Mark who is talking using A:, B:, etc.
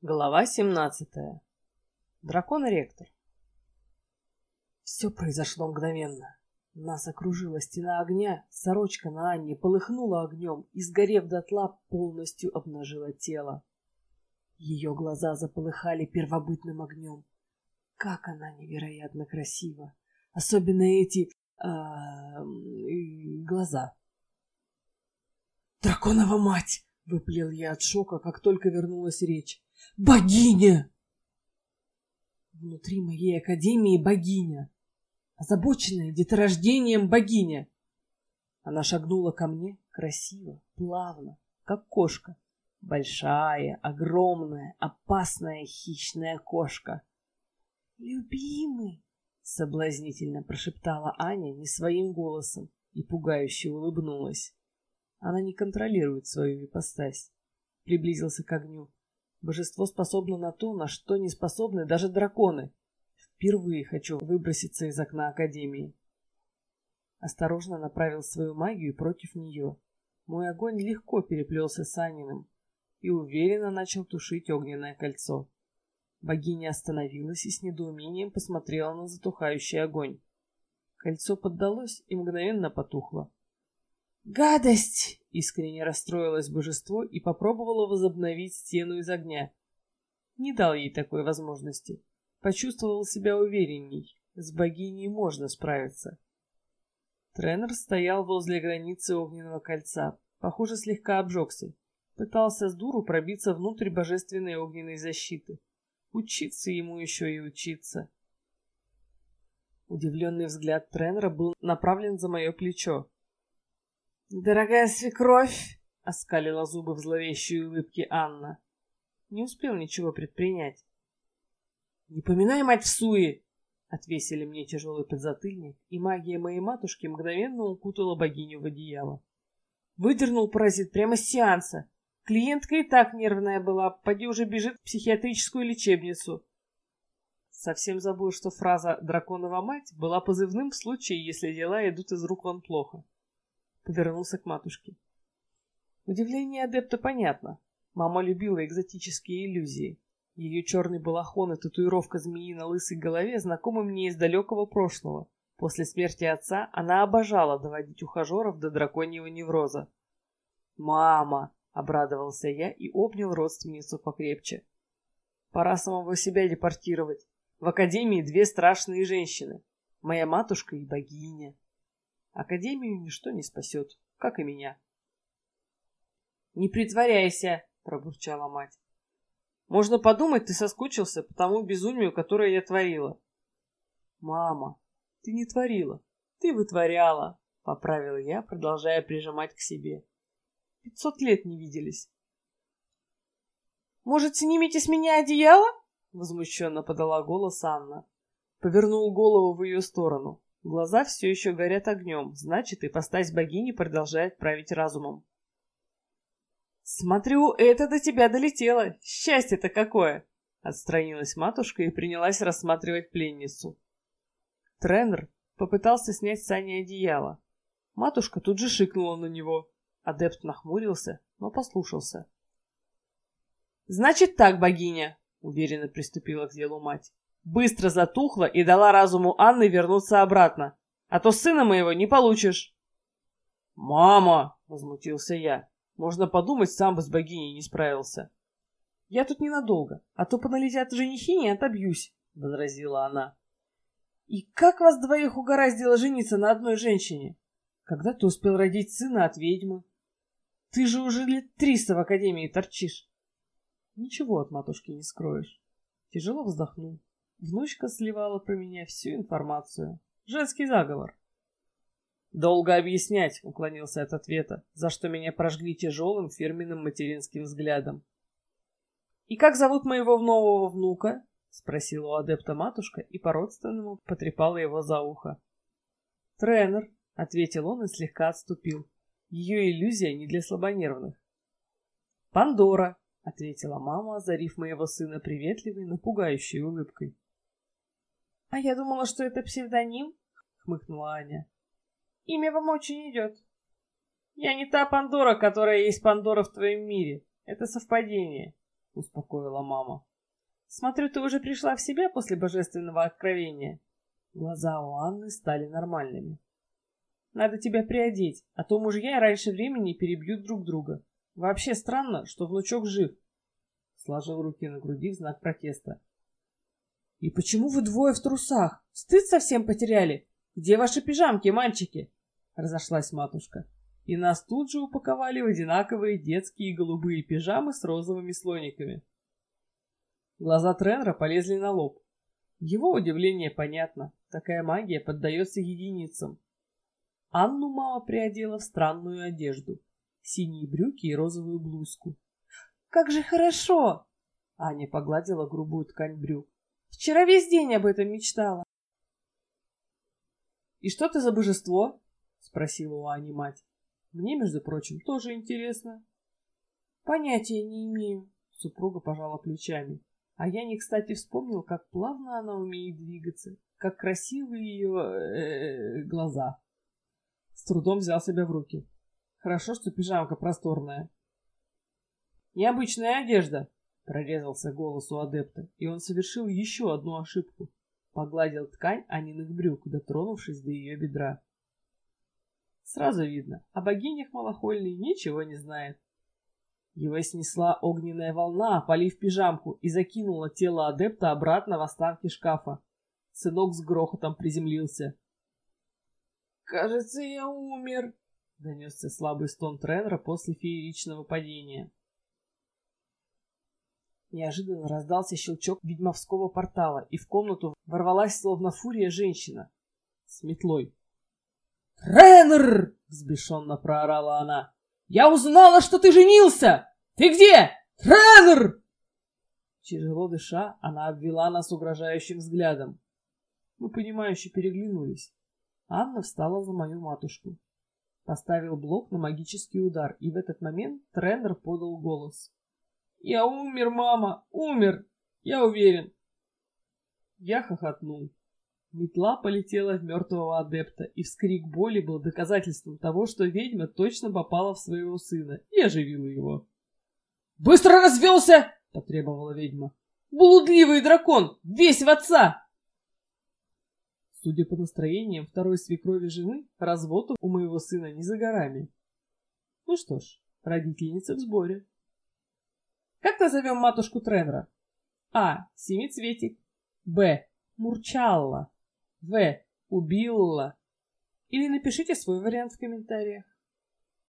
A: Глава 17. Дракон-ректор. Все произошло мгновенно. Нас окружила стена огня, сорочка на Анне полыхнула огнем и, сгорев дотла, полностью обнажила тело. Ее глаза заполыхали первобытным огнем. Как она невероятно красива! Особенно эти... Э, глаза. «Драконова мать!» — выплел я от шока, как только вернулась речь. Богиня! Внутри моей академии богиня, озабоченная деторождением богиня. Она шагнула ко мне красиво, плавно, как кошка. Большая, огромная, опасная хищная кошка. «Любимый!» — соблазнительно прошептала Аня не своим голосом и пугающе улыбнулась. Она не контролирует свою ипостась. Приблизился к огню. Божество способно на то, на что не способны даже драконы. Впервые хочу выброситься из окна Академии. Осторожно направил свою магию против нее. Мой огонь легко переплелся с Аниным и уверенно начал тушить огненное кольцо. Богиня остановилась и с недоумением посмотрела на затухающий огонь. Кольцо поддалось и мгновенно потухло. «Гадость!» — искренне расстроилось божество и попробовало возобновить стену из огня. Не дал ей такой возможности. Почувствовал себя уверенней. С богиней можно справиться. Тренер стоял возле границы огненного кольца. Похоже, слегка обжегся. Пытался с дуру пробиться внутрь божественной огненной защиты. Учиться ему еще и учиться. Удивленный взгляд тренера был направлен за мое плечо. «Дорогая свекровь!» — оскалила зубы в зловещей улыбке Анна. Не успел ничего предпринять. «Не поминай, мать, в суе!» Отвесили мне тяжелый подзатыльник, и магия моей матушки мгновенно укутала богиню в одеяло. Выдернул паразит прямо с сеанса. Клиентка и так нервная была, поди уже бежит в психиатрическую лечебницу. Совсем забыл, что фраза «драконова мать» была позывным в случае, если дела идут из рук вон плохо повернулся к матушке. Удивление адепта понятно. Мама любила экзотические иллюзии. Ее черный балахон и татуировка змеи на лысой голове знакомы мне из далекого прошлого. После смерти отца она обожала доводить ухажеров до драконьего невроза. «Мама!» — обрадовался я и обнял родственницу покрепче. «Пора самого себя депортировать. В академии две страшные женщины. Моя матушка и богиня. Академию ничто не спасет, как и меня. «Не притворяйся!» — пробурчала мать. «Можно подумать, ты соскучился по тому безумию, которое я творила». «Мама, ты не творила, ты вытворяла», — поправил я, продолжая прижимать к себе. «Пятьсот лет не виделись». «Может, снимите с меня одеяло?» — возмущенно подала голос Анна. Повернул голову в ее сторону. Глаза все еще горят огнем, значит, ипостась богини продолжает править разумом. «Смотрю, это до тебя долетело! Счастье-то какое!» Отстранилась матушка и принялась рассматривать пленницу. Тренер попытался снять с Ани одеяло. Матушка тут же шикнула на него. Адепт нахмурился, но послушался. «Значит так, богиня!» — уверенно приступила к делу мать быстро затухла и дала разуму Анны вернуться обратно. А то сына моего не получишь. «Мама!» — возмутился я. «Можно подумать, сам бы с богиней не справился». «Я тут ненадолго, а то поналетят женихи и отобьюсь», — возразила она. «И как вас двоих угораздило жениться на одной женщине? Когда ты успел родить сына от ведьмы? Ты же уже лет триста в академии торчишь». «Ничего от матушки не скроешь». Тяжело вздохнул. Внучка сливала про меня всю информацию. Женский заговор. «Долго объяснять», — уклонился от ответа, за что меня прожгли тяжелым фирменным материнским взглядом. «И как зовут моего нового внука?» — спросила у адепта матушка и по-родственному потрепала его за ухо. «Тренер», — ответил он и слегка отступил. «Ее иллюзия не для слабонервных». «Пандора», — ответила мама, озарив моего сына приветливой, но пугающей улыбкой. «А я думала, что это псевдоним», — хмыкнула Аня. «Имя вам очень идет». «Я не та Пандора, которая есть Пандора в твоем мире. Это совпадение», — успокоила мама. Смотрю, ты уже пришла в себя после божественного откровения. Глаза у Анны стали нормальными. Надо тебя приодеть, а то мужья раньше времени перебьют друг друга. Вообще странно, что внучок жив. Сложил руки на груди в знак протеста. И почему вы двое в трусах? Стыд совсем потеряли? Где ваши пижамки, мальчики? Разошлась матушка. И нас тут же упаковали в одинаковые детские голубые пижамы с розовыми слониками. Глаза тренера полезли на лоб. Его удивление понятно. Такая магия поддается единицам. Анну мама приодела в странную одежду. Синие брюки и розовую блузку. «Как же хорошо!» Аня погладила грубую ткань брюк. «Вчера весь день об этом мечтала». «И что ты за божество?» — спросила у Ани мать. «Мне, между прочим, тоже интересно». «Понятия не имею», — супруга пожала плечами. А я не кстати вспомнил, как плавно она умеет двигаться, как красивы ее э, глаза. С трудом взял себя в руки. Хорошо, что пижамка просторная. «Необычная одежда!» — прорезался голос у адепта, и он совершил еще одну ошибку. Погладил ткань Аниных брюк, дотронувшись до ее бедра. Сразу видно, о богинях малохольной ничего не знает. Его снесла огненная волна, полив пижамку, и закинула тело адепта обратно в останки шкафа. Сынок с грохотом приземлился. «Кажется, я умер», — донесся слабый стон тренера после фееричного падения. Неожиданно раздался щелчок ведьмовского портала, и в комнату ворвалась словно фурия женщина с метлой. «Тренер!» — взбешенно проорала она. «Я узнала, что ты женился! Ты где? Тренер!» Тяжело дыша, она обвела нас угрожающим взглядом. Мы, понимающе переглянулись. Анна встала за мою матушку. Поставил блок на магический удар, и в этот момент тренер подал голос. «Я умер, мама! Умер! Я уверен!» Я хохотнул. Метла полетела в мертвого адепта, и вскрик боли был доказательством того, что ведьма точно попала в своего сына и оживила его. «Быстро развелся!» — потребовала ведьма. «Блудливый дракон! Весь в отца!» Судя по настроениям второй свекрови жены, развод у моего сына не за горами. Ну что ж, родительница в сборе. Как назовем матушку тренера? А. Семицветик. Б. Мурчалла. В. Убилла. Или напишите свой вариант в комментариях.